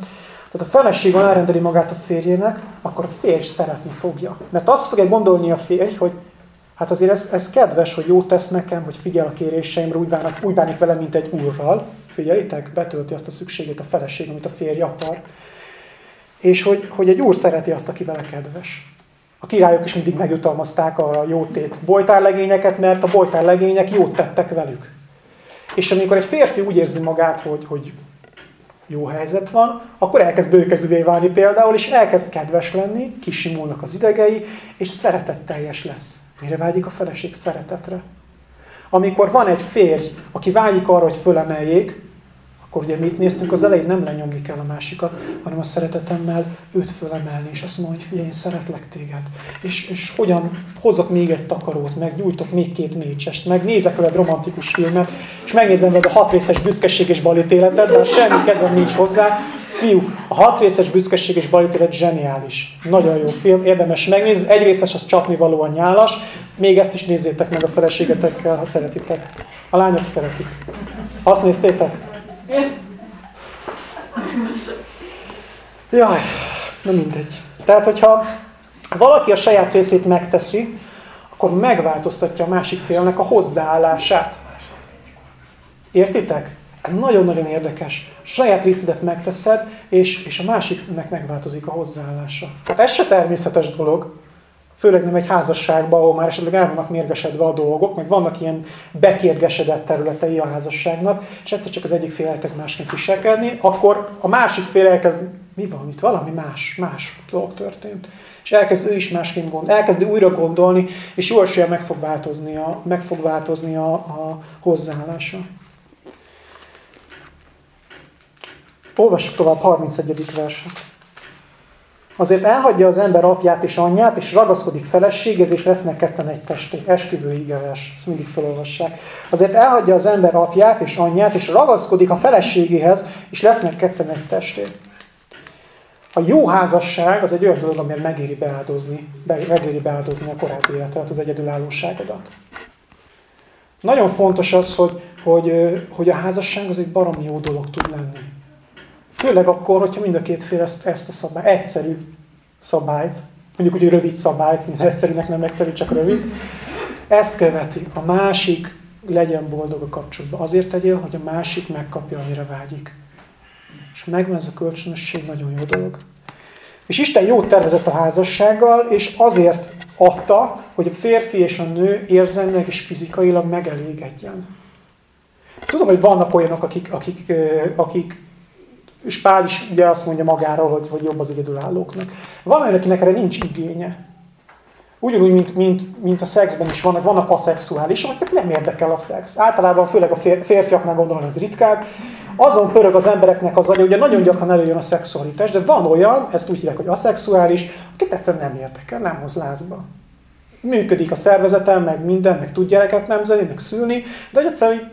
Tehát a feleség alárendeli magát a férjének, akkor a férj szeretni fogja. Mert azt fogja gondolni a férj, hogy Hát azért ez, ez kedves, hogy jót tesz nekem, hogy figyel a kéréseimre, úgy, bánik, úgy bánik vele, mint egy úrral. Figyelitek, betölti azt a szükségét a feleség, amit a férj akar. És hogy, hogy egy úr szereti azt, aki vele kedves. A királyok is mindig megjutalmazták a jótét bojtárlegényeket, mert a bojtárlegények jót tettek velük. És amikor egy férfi úgy érzi magát, hogy, hogy jó helyzet van, akkor elkezd bőkezűvé válni például, és elkezd kedves lenni, kisimulnak az idegei, és szeretetteljes lesz. Mire vágyik a feleség? Szeretetre. Amikor van egy férj, aki vágyik arra, hogy fölemeljék, akkor ugye mit néztünk az elején, nem lenyomni kell a másikat, hanem a szeretetemmel őt fölemelni, és azt mondani, hogy figyelj, én szeretlek téged. És, és hogyan hozok még egy takarót, meg gyújtok még két mécsest, meg nézek veled romantikus filmet, és megnézem veled a hat részes büszkeség és balítéletet, de semmi kedvem nincs hozzá, Fiúk, a hat részes büszkeség és balítélet zseniális. Nagyon jó film, érdemes megnézni. Egy részes az csapni valóan nyálas. Még ezt is nézzétek meg a feleségetekkel, ha szeretitek. A lányok szeretik. Azt néztétek? Jaj, na mindegy. Tehát, hogyha valaki a saját részét megteszi, akkor megváltoztatja a másik félnek a hozzáállását. Értitek? Ez nagyon-nagyon érdekes. Saját részedet megteszed, és, és a másiknek megváltozik a hozzáállása. Hát ez se természetes dolog, főleg nem egy házasságban, ahol már esetleg el vannak mérgesedve a dolgok, meg vannak ilyen bekérgesedett területei a házasságnak, és egyszer csak az egyik fél elkezd másként viselkedni, akkor a másik fél elkezd, mi van itt, valami más, más dolog történt. És elkezd ő is másként gondolni, elkezdi újra gondolni, és jó esélye meg fog változni a, meg fog változni a, a hozzáállása. Olvassuk tovább 31. verset. Azért elhagyja az ember apját és anyját, és ragaszkodik feleséghez, és lesznek ketten egy testé. Esküvő igevers, ezt mindig felolvassák. Azért elhagyja az ember apját és anyját, és ragaszkodik a feleségéhez, és lesznek ketten egy testé. A jó házasság az egy olyan dolog, amiért megéri beáldozni, megéri beáldozni a korábbi életet, az egyedülállóságodat. Nagyon fontos az, hogy, hogy, hogy a házasság az egy baromi jó dolog tud lenni. Főleg akkor, hogyha mind a két fél ezt, ezt a szabály, egyszerű szabályt, mondjuk úgy rövid szabályt, mint egyszerűnek nem egyszerű, csak rövid, ezt követi. A másik legyen boldog a kapcsolatban. Azért tegyél, hogy a másik megkapja, amire vágyik. És megvan ez a kölcsönösség, nagyon jó dolog. És Isten jót tervezett a házassággal, és azért adta, hogy a férfi és a nő érzelmileg és fizikailag megelégedjen. Tudom, hogy vannak olyanok, akik, akik, akik és Pál is ugye azt mondja magáról, hogy, hogy jobb az egyedülállóknak. Van olyan, akinek erre nincs igénye. Ugyanúgy, mint, mint, mint a szexben is vannak, vannak aszexuálisok, akik nem érdekel a szex. Általában főleg a férfiaknál gondolom, ez ritkább. Azon pörög az embereknek az agya, ugye nagyon gyakran előjön a szexualitás, de van olyan, ezt úgy hívják, hogy aszexuális, akit egyszerűen nem érdekel, nem hoz lázba. Működik a szervezetem, meg minden, meg tud gyereket nemzeni, meg szülni, de egyszerűen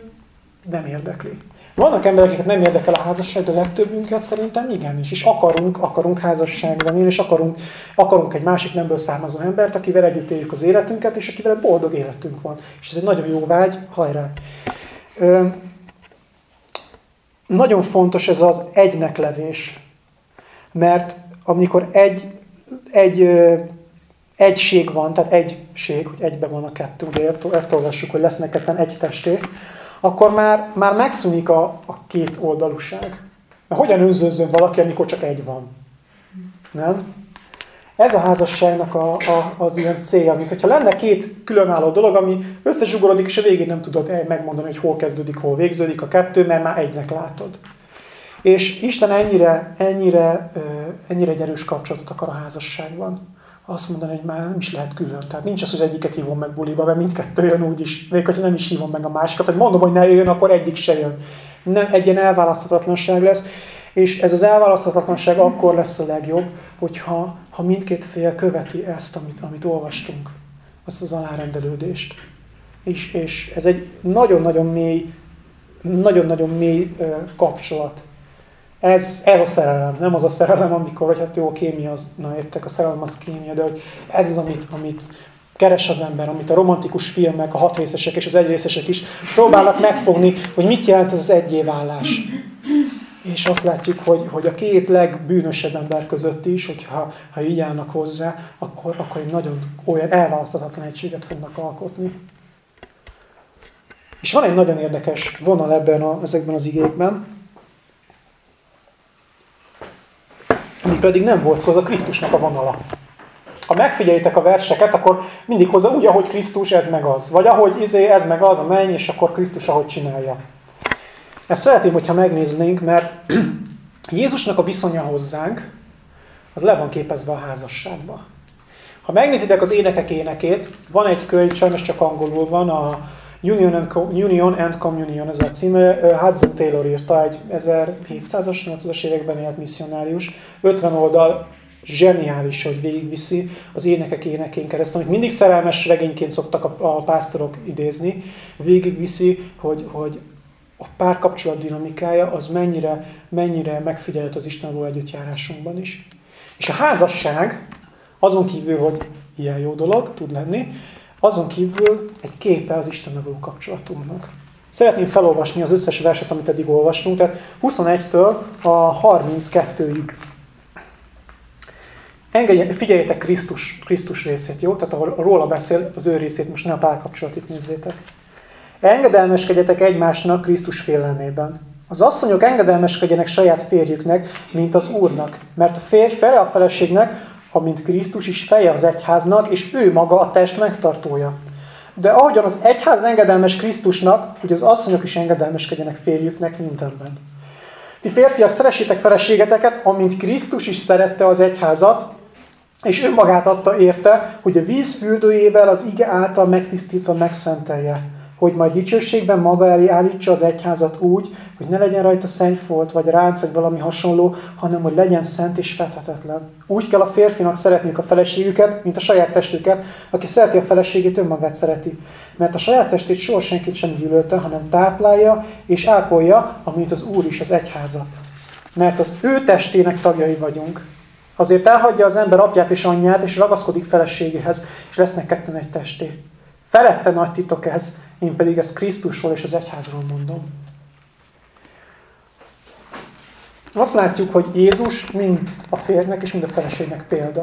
nem érdekli. Vannak emberek, akiket nem érdekel a házasság, de a legtöbbünket szerintem igenis. És akarunk, akarunk házasságban élni, és akarunk, akarunk egy másik nemből származó embert, akivel együtt éljük az életünket, és akivel boldog életünk van. És ez egy nagyon jó vágy, hajrá! Ö, nagyon fontos ez az egynek levés. Mert amikor egy, egy ö, egység van, tehát egység, hogy egybe van a kettő, ugye ezt olvassuk, hogy lesznek ketten egy testé, akkor már, már megszűnik a, a két oldalúság. Mert hogyan önzőzzön valaki, amikor csak egy van? Nem? Ez a házasságnak a, a, az ilyen célja, mint hogyha lenne két különálló dolog, ami összezsugorodik, és a végén nem tudod megmondani, hogy hol kezdődik, hol végződik a kettő, mert már egynek látod. És Isten ennyire, ennyire, ennyire egy erős kapcsolatot akar a házasságban azt mondani, hogy már nem is lehet külön. Tehát nincs az, hogy egyiket hívom meg buliba, mert mindkettő jön úgy is. Még hogyha nem is hívom meg a másikat, hogy mondom, hogy ne jöjjön, akkor egyik se jön. Nem, egy ilyen elválaszthatatlanság lesz. És ez az elválaszthatatlanság akkor lesz a legjobb, hogyha ha mindkét fél követi ezt, amit, amit olvastunk, azt az alárendelődést. És, és ez egy nagyon-nagyon mély, nagyon-nagyon mély kapcsolat ez, ez a szerelem, nem az a szerelem, amikor, hogy hát jó, kémia, az, na értek, a szerelem az kémia, de hogy ez az, amit, amit keres az ember, amit a romantikus filmek, a hatrészesek és az egyrészesek is próbálnak megfogni, hogy mit jelent ez az egyévállás. És azt látjuk, hogy, hogy a két legbűnösebb ember között is, hogyha ha így állnak hozzá, akkor, akkor egy nagyon olyan elválaszthatatlan egységet fognak alkotni. És van egy nagyon érdekes vonal ebben a, ezekben az igékben, ami pedig nem volt szó, az a Krisztusnak a vonala. Ha megfigyeljétek a verseket, akkor mindig hozzá úgy, ahogy Krisztus, ez meg az. Vagy ahogy izé, ez meg az, a menny, és akkor Krisztus, ahogy csinálja. Ezt szeretném, hogyha megnéznénk, mert Jézusnak a viszonya hozzánk, az le van képezve a házasságba. Ha megnézitek az énekek énekét, van egy könyv, sajnos csak angolul van, a Union and, Union and Communion, ez a címe. Hudson Taylor írta, egy 1700-as, 80-as években élt misszionárius. 50 oldal, zseniális, hogy végigviszi az énekek énekén keresztül, amit mindig szerelmes regényként szoktak a, a pásztorok idézni, végigviszi, hogy, hogy a párkapcsolat dinamikája az mennyire, mennyire megfigyelhet az Istenről együttjárásunkban is. És a házasság, azon kívül, hogy ilyen jó dolog tud lenni, azon kívül egy képe az Isten való kapcsolatunknak. Szeretném felolvasni az összes verset, amit eddig olvastunk, tehát 21-től a 32-ig. Engedje, figyeljétek Krisztus, Krisztus részét, jó? Tehát ahol róla beszél, az ő részét, most ne a párkapcsolatit nézzétek. Engedelmeskedjetek egymásnak Krisztus félelmében. Az asszonyok engedelmeskedjenek saját férjüknek, mint az Úrnak, mert a férj fele a feleségnek, amint Krisztus is feje az egyháznak, és ő maga a test megtartója. De ahogyan az egyház engedelmes Krisztusnak, hogy az asszonyok is engedelmeskedjenek férjüknek mindenben. Ti férfiak, szeressétek feleségeteket, amint Krisztus is szerette az egyházat, és önmagát adta érte, hogy a víz fürdőjével az ige által megtisztítva megszentelje hogy majd dicsőségben maga elé állítsa az egyházat úgy, hogy ne legyen rajta szennyfolt, vagy ránc, vagy valami hasonló, hanem hogy legyen szent és fethetetlen. Úgy kell a férfinak szeretniük a feleségüket, mint a saját testüket, aki szereti a feleségét, önmagát szereti. Mert a saját testét soha senkit sem gyűlölte, hanem táplálja és ápolja, amint az Úr is az egyházat. Mert az ő testének tagjai vagyunk. Azért elhagyja az ember apját és anyját, és ragaszkodik feleségéhez, és lesznek ketten egy testé. Felette nagy titok ez, én pedig ezt Krisztusról és az egyházról mondom. Azt látjuk, hogy Jézus mind a férnek és mind a feleségnek példa.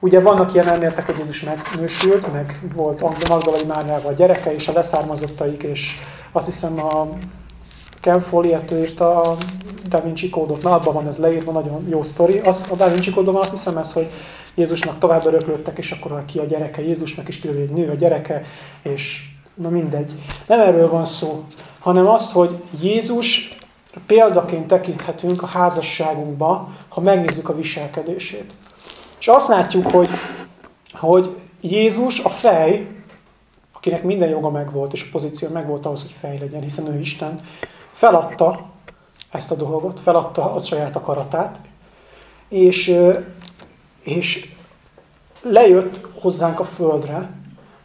Ugye vannak ilyen elméletek, hogy Jézus megnősült, meg volt Magdalai Máriával a gyereke, és a leszármazottaik, és azt hiszem a Ken Folliert írta a Da Vinci kódot. Na, abban van ez leírva, nagyon jó sztori. Az, a Da Vinci kódban azt hiszem ez, hogy Jézusnak tovább öröklődtek, és akkor ki a gyereke Jézusnak, is kiderül, hogy nő a gyereke, és na mindegy. Nem erről van szó, hanem azt, hogy Jézus példaként tekinthetünk a házasságunkba, ha megnézzük a viselkedését. És azt látjuk, hogy, hogy Jézus a fej, akinek minden joga megvolt, és a pozíció megvolt ahhoz, hogy fej legyen, hiszen ő Isten, feladta ezt a dolgot, feladta a saját akaratát, és, és lejött hozzánk a földre,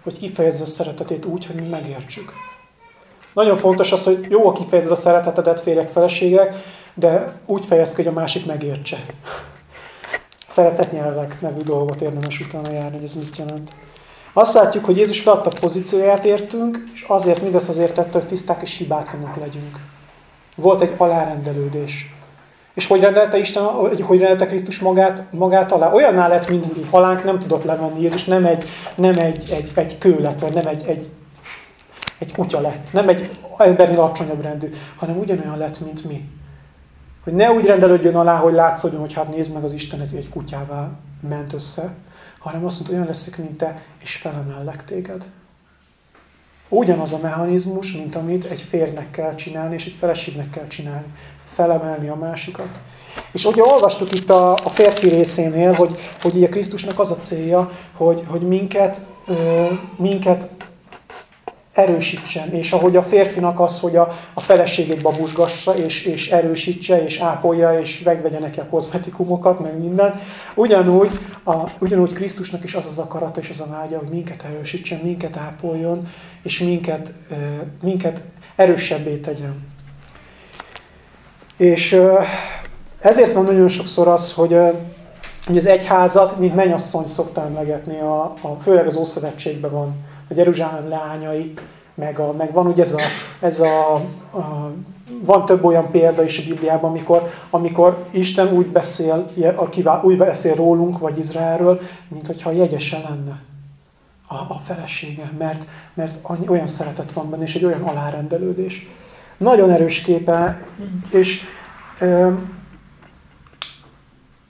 hogy kifejezze a szeretetét úgy, hogy mi megértsük. Nagyon fontos az, hogy jó, a kifejezed a szeretetedet, férjek, feleségek, de úgy fejezd ki, hogy a másik megértse. Szeretetnyelvek nevű dolgot érdemes utána járni, hogy ez mit jelent. Azt látjuk, hogy Jézus feladta pozícióját értünk, és azért mindezt azért tette, hogy tiszták és hibátlanok legyünk. Volt egy alárendelődés. És hogy rendelte Isten, hogy rendelte Krisztus magát, magát alá? Olyanná lett, mint mi. Halánk nem tudott lemenni. Jézus nem egy, nem egy, egy, egy kő lett, vagy nem egy, egy, egy kutya lett. Nem egy emberi alacsonyabb rendű, hanem ugyanolyan lett, mint mi. Hogy ne úgy rendelődjön alá, hogy látszódjon, hogy hát nézd meg az Istenet, hogy egy kutyává ment össze, hanem azt mondta, olyan leszek, mint te, és felemellek téged. Ugyanaz a mechanizmus, mint amit egy férnek kell csinálni, és egy feleségnek kell csinálni. Felemelni a másikat. És ugye olvastuk itt a, a férfi részénél, hogy, hogy ugye Krisztusnak az a célja, hogy, hogy minket, ö, minket erősítsen, és ahogy a férfinak az, hogy a, a feleségét babusgassa, és, és erősítse, és ápolja, és megvegye neki a kozmetikumokat, meg minden, ugyanúgy, a, ugyanúgy Krisztusnak is az az akarata és az a vágya, hogy minket erősítsen, minket ápoljon, és minket, minket erősebbé tegyen. És ezért van nagyon sokszor az, hogy, hogy az egyházat, mint mennyasszony szokta emlegetni, a, a, főleg az Ószövetségben van, a Jeruzsálem leányai, meg, a, meg van ugye ez a, ez a, a van több olyan példa is a Bibliában, amikor, amikor Isten úgy beszél, úgy beszél rólunk, vagy Izraelről, mint hogyha jegyesen lenne a, a felesége, mert, mert olyan szeretet van benne, és egy olyan alárendelődés. Nagyon erős képe, és ö,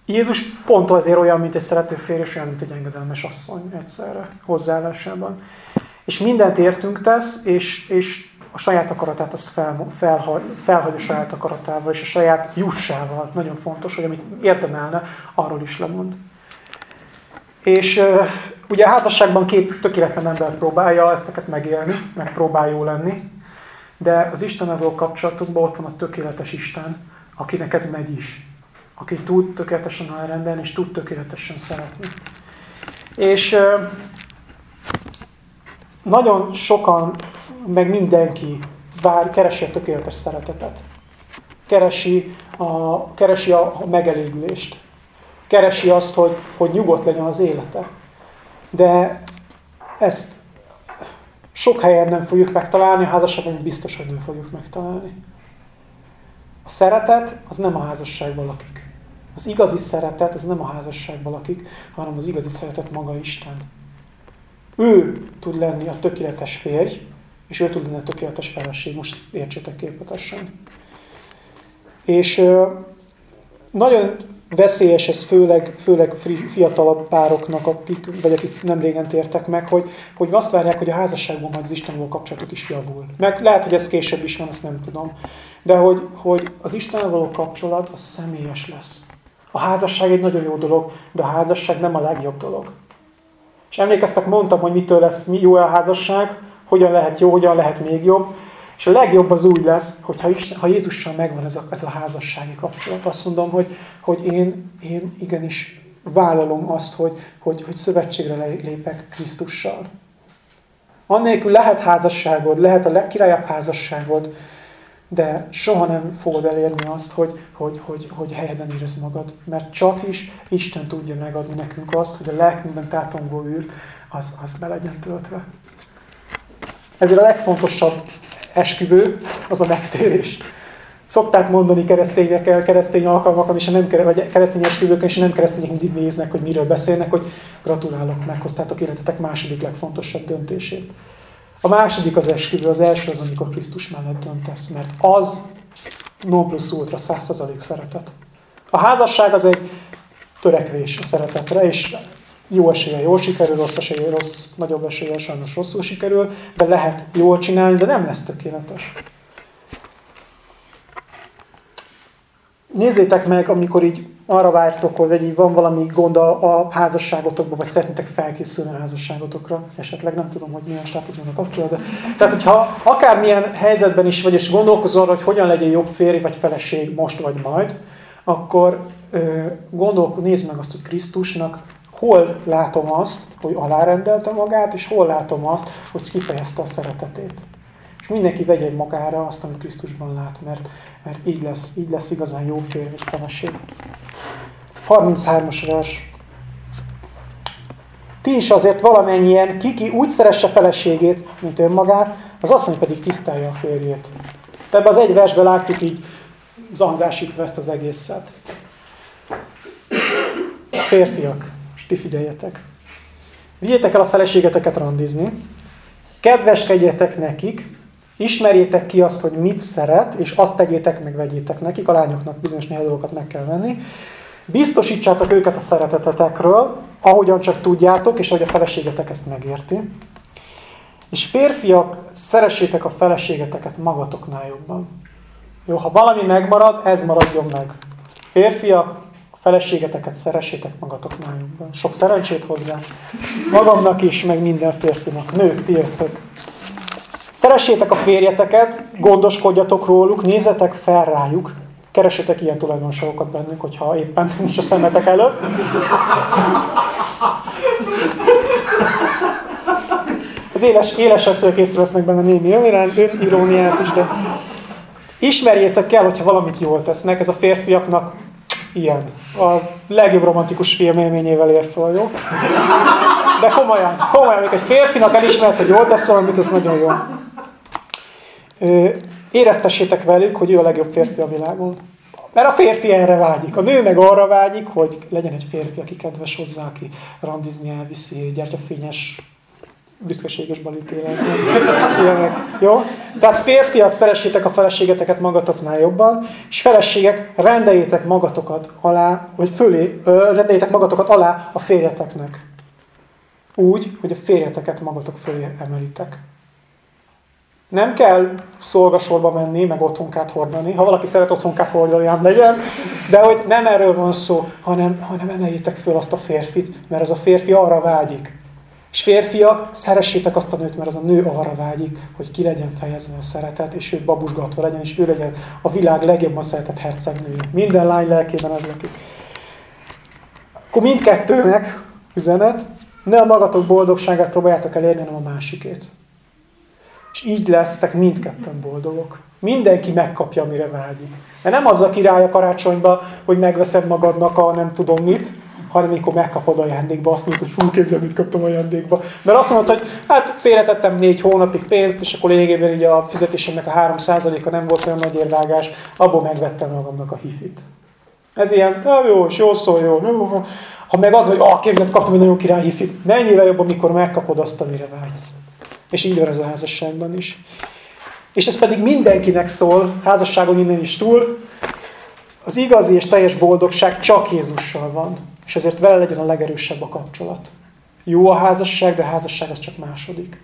Jézus pont azért olyan, mint egy szerető férj, és olyan, mint egy engedelmes asszony egyszerre hozzáállásában. És mindent értünk tesz, és, és a saját akaratát azt fel, felhagy, felhagy a saját akaratával, és a saját jussával. Nagyon fontos, hogy amit érdemelne, arról is lemond. És uh, ugye a házasságban két tökéletlen ember próbálja ezteket megélni, meg próbál jó lenni, de az Istennel való kapcsolatunkban ott van a tökéletes Isten, akinek ez megy is. Aki tud tökéletesen elrendelni, és tud tökéletesen szeretni. És nagyon sokan, meg mindenki vár, keresi a tökéletes szeretetet. Keresi a, keresi a megelégülést. Keresi azt, hogy, hogy nyugodt legyen az élete. De ezt sok helyen nem fogjuk megtalálni, a házasságban biztos, hogy nem fogjuk megtalálni. A szeretet az nem a házasságban lakik. Az igazi szeretet az nem a házasságban lakik, hanem az igazi szeretet maga Isten. Ő tud lenni a tökéletes férj, és ő tud lenni a tökéletes feleség. Most ezt értsétek képletesen. És nagyon veszélyes ez főleg, főleg fiatalabb pároknak, akik, vagy akik nem régen tértek meg, hogy, hogy azt várják, hogy a házasságban majd az Istennel kapcsolatuk is javul. Meg lehet, hogy ez később is van, ezt nem tudom. De hogy, hogy az Istennel való kapcsolat az személyes lesz. A házasság egy nagyon jó dolog, de a házasság nem a legjobb dolog. És emlékeztek, mondtam, hogy mitől lesz jó a házasság, hogyan lehet jó, hogyan lehet még jobb. És a legjobb az úgy lesz, hogyha Isten, ha Jézussal megvan ez a, ez a házassági kapcsolat. Azt mondom, hogy, hogy én, én igenis vállalom azt, hogy, hogy, hogy szövetségre lépek Krisztussal. Annélkül lehet házasságod, lehet a legkirályabb házasságod, de soha nem fogod elérni azt, hogy, hogy, hogy, hogy helyeden érezd magad. Mert csak is Isten tudja megadni nekünk azt, hogy a lelkünkben tátongó űr, az, az be legyen töltve. Ezért a legfontosabb esküvő az a megtérés. Szokták mondani keresztényekkel, keresztény alkalmakon, és nem, vagy keresztény esküvőkön, és nem keresztények mindig néznek, hogy miről beszélnek, hogy gratulálok, meghoztátok életetek második legfontosabb döntését. A második az esküvő, az első az, amikor Krisztus mellett döntesz, mert az non plus ultra, százszerzalék szeretet. A házasság az egy törekvés a szeretetre, és jó esélye jól sikerül, rossz esélye rossz, nagyobb esélye sajnos rosszul sikerül, de lehet jól csinálni, de nem lesz tökéletes. Nézzétek meg, amikor így arra vártok, hogy így van valami gond a, a házasságotokban, vagy szeretnétek felkészülni a házasságotokra, esetleg nem tudom, hogy milyen státuszban a kapcsolat, de tehát, hogyha akármilyen helyzetben is vagy, és gondolkozol arra, hogy hogyan legyen jobb férj vagy feleség most vagy majd, akkor gondolk, nézd meg azt, hogy Krisztusnak hol látom azt, hogy alárendelte magát, és hol látom azt, hogy kifejezte a szeretetét. És mindenki vegye magára azt, amit Krisztusban lát, mert, mert így, lesz, így lesz igazán jó férj vagy feleség. 33-as vers. Ti is azért valamennyien, kiki úgy szeresse feleségét, mint önmagát, az asszony pedig tisztelje a férjét. Ebben az egy versben látjuk így zanzásítva ezt az egészet. Férfiak, és figyeljetek. Vigyétek el a feleségeteket randizni, kedveskedjetek nekik, ismerjétek ki azt, hogy mit szeret, és azt tegyétek, meg vegyétek nekik, a lányoknak bizonyos néhány dolgokat meg kell venni, Biztosítsátok őket a szeretetetekről, ahogyan csak tudjátok, és ahogy a feleségetek ezt megérti. És férfiak, szeressétek a feleségeteket magatoknál jobban. Jó, ha valami megmarad, ez maradjon meg. Férfiak, feleségeteket szeressétek magatoknál jobban. Sok szerencsét hozzá. Magamnak is, meg minden férfinak. Nők, ti jöttök. Szeressétek a férjeteket, gondoskodjatok róluk, nézzetek fel rájuk, Keresetek ilyen tulajdonságokat bennük, hogyha éppen nincs a szemetek előtt. Az éles, éles eszők észrevesznek benne némi öniróniát is, de ismerjétek el, hogyha valamit jól tesznek, ez a férfiaknak ilyen. A legjobb romantikus film élményével ér fel, jó? De komolyan, komolyan, még egy férfinak elismert, hogy jól tesz valamit, az nagyon jó. Éreztessétek velük, hogy ő a legjobb férfi a világon. Mert a férfi erre vágyik. A nő meg arra vágyik, hogy legyen egy férfi, aki kedves hozzá, aki randizni elviszi, gyertyafényes, büszkeséges balítélet. Ilyenek. Jó? Tehát férfiak, szeressétek a feleségeteket magatoknál jobban, és feleségek, rendeljétek magatokat alá, vagy fölé, rendeljétek magatokat alá a férjeteknek. Úgy, hogy a férjeteket magatok fölé emelitek. Nem kell szolgasorba menni, meg otthonkát hordani. Ha valaki szeret otthonkát hordani, ám legyen. De hogy nem erről van szó, hanem, hanem emeljétek föl azt a férfit, mert az a férfi arra vágyik. És férfiak, szeressétek azt a nőt, mert az a nő arra vágyik, hogy ki legyen fejezve a szeretet, és ő babusgatva legyen, és ő legyen a világ legjobban szeretett hercegnője. Minden lány lelkében az neki. Akkor mindkettőnek üzenet, ne a magatok boldogságát próbáljátok elérni, hanem a másikét. És így lesztek mindketten boldogok. Mindenki megkapja, amire vágyik. Mert nem az a király a karácsonyba, hogy megveszed magadnak a nem tudom mit, hanem amikor megkapod ajándékba, azt mondod, hogy fú, képzel, mit kaptam ajándékba. Mert azt mondod, hogy hát félretettem négy hónapig pénzt, és akkor lényegében így a fizetésemnek a 3%-a nem volt olyan nagy érvágás, abból megvettem magamnak a hifit. Ez ilyen, jó, és jó szól, jó, jó. Ha meg az, hogy ah, képzeld, kaptam egy nagyon király hifit, mennyivel jobb, amikor megkapod azt, amire vágysz. És így van ez a házasságban is. És ez pedig mindenkinek szól, házasságon innen is túl, az igazi és teljes boldogság csak Jézussal van. És ezért vele legyen a legerősebb a kapcsolat. Jó a házasság, de a házasság az csak második.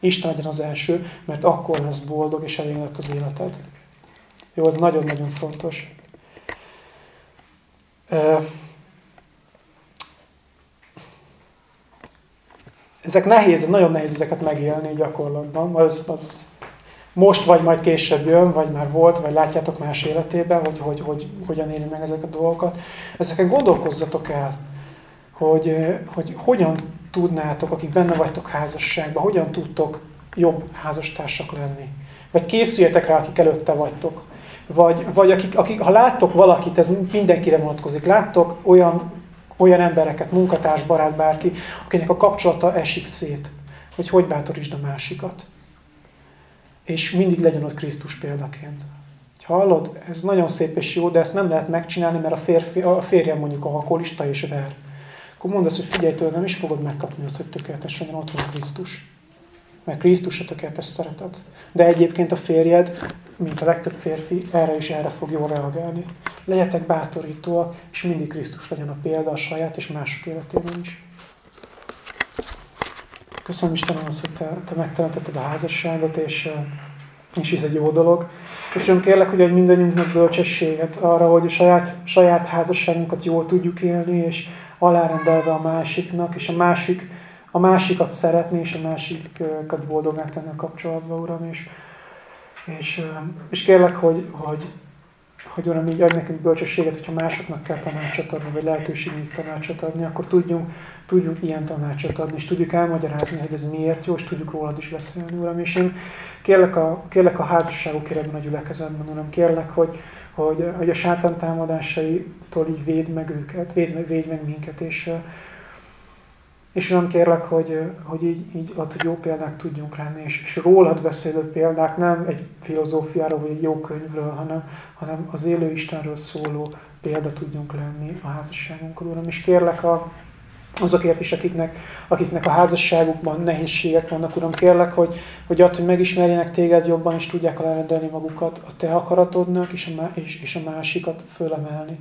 Isten legyen az első, mert akkor lesz boldog és elégedett az életed. Jó, ez nagyon-nagyon fontos. ezek nehéz, nagyon nehéz ezeket megélni gyakorlatban. Az, az most vagy majd később jön, vagy már volt, vagy látjátok más életében, hogy, hogy, hogy hogyan éli meg ezeket a dolgokat. Ezeken gondolkozzatok el, hogy, hogy hogyan tudnátok, akik benne vagytok házasságban, hogyan tudtok jobb házastársak lenni. Vagy készüljetek rá, akik előtte vagytok. Vagy, vagy akik, akik, ha láttok valakit, ez mindenkire vonatkozik, láttok olyan, olyan embereket, munkatárs, barát, bárki, akinek a kapcsolata esik szét, hogy hogy bátorítsd a másikat. És mindig legyen ott Krisztus példaként. Ha hallod, ez nagyon szép és jó, de ezt nem lehet megcsinálni, mert a, férfi, a férjem mondjuk alkoholista és ver. Akkor mondd azt, hogy figyelj tőle, nem is fogod megkapni azt, hogy tökéletes legyen ott van Krisztus. Mert Krisztus a tökéletes szeretet. De egyébként a férjed, mint a legtöbb férfi, erre is erre fog jól reagálni. Legyetek bátorítóak, és mindig Krisztus legyen a példa a saját és mások életében is. Köszönöm Istenem azt, hogy te, te megteremtetted a házasságot, és, és ez egy jó dolog. Én kérlek, hogy mindannyiunknak bölcsességet arra, hogy a saját, saját házasságunkat jól tudjuk élni, és alárendelve a másiknak, és a másik, a másikat szeretni, és a másikat boldognak tenni a kapcsolatban, Uram. És, és, és kérlek, hogy, hogy, hogy Uram, így adj nekünk bölcsességet, hogyha másoknak kell tanácsot adni, vagy lehetőségünk tanácsot adni, akkor tudjunk, tudjunk ilyen tanácsot adni, és tudjuk elmagyarázni, hogy ez miért jó, és tudjuk rólad is beszélni, Uram. És én kérlek a, kérlek a házasságok ebben a gyülekezetben, Uram, kérlek, hogy, hogy, hogy a sátán támadásaitól így véd meg őket, véd, véd meg minket, és, és Uram, kérlek, hogy, hogy így, így ott, jó példák tudjunk lenni, és, és rólad beszélő példák, nem egy filozófiáról vagy egy jó könyvről, hanem, hanem az élő Istenről szóló példa tudjunk lenni a házasságunkról, Uram. És kérlek a, azokért is, akiknek, akiknek a házasságukban nehézségek vannak, Uram, kérlek, hogy, hogy add, hogy megismerjenek téged jobban, és tudják alárendelni magukat a te akaratodnak, és a, és, és a másikat fölemelni.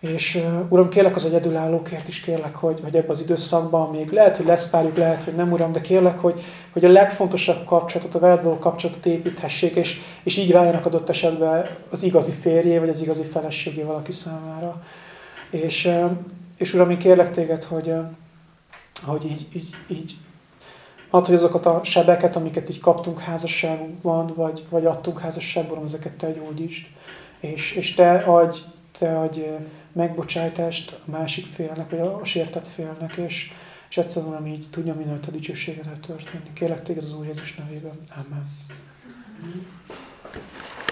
És Uram, kérlek az egyedülállókért is, kérlek, hogy, hogy ebben az időszakban még lehet, hogy lesz párjuk, lehet, hogy nem, Uram, de kérlek, hogy, hogy a legfontosabb kapcsolatot, a veled való kapcsolatot építhessék, és, és így váljanak adott esetben az igazi férjé, vagy az igazi feleségé valaki számára. És, és Uram, én kérlek téged, hogy, hogy így, így, így add, hogy azokat a sebeket, amiket így kaptunk házasságunkban, vagy, vagy adtunk házasságban, ezeket te gyógyítsd. És, és te adj, te adj megbocsájtást a másik félnek, vagy a, sértett félnek, és, és egyszerűen Uram, így tudja minél a dicsőségedet történni. Kérlek téged az Úr Jézus nevében. Amen.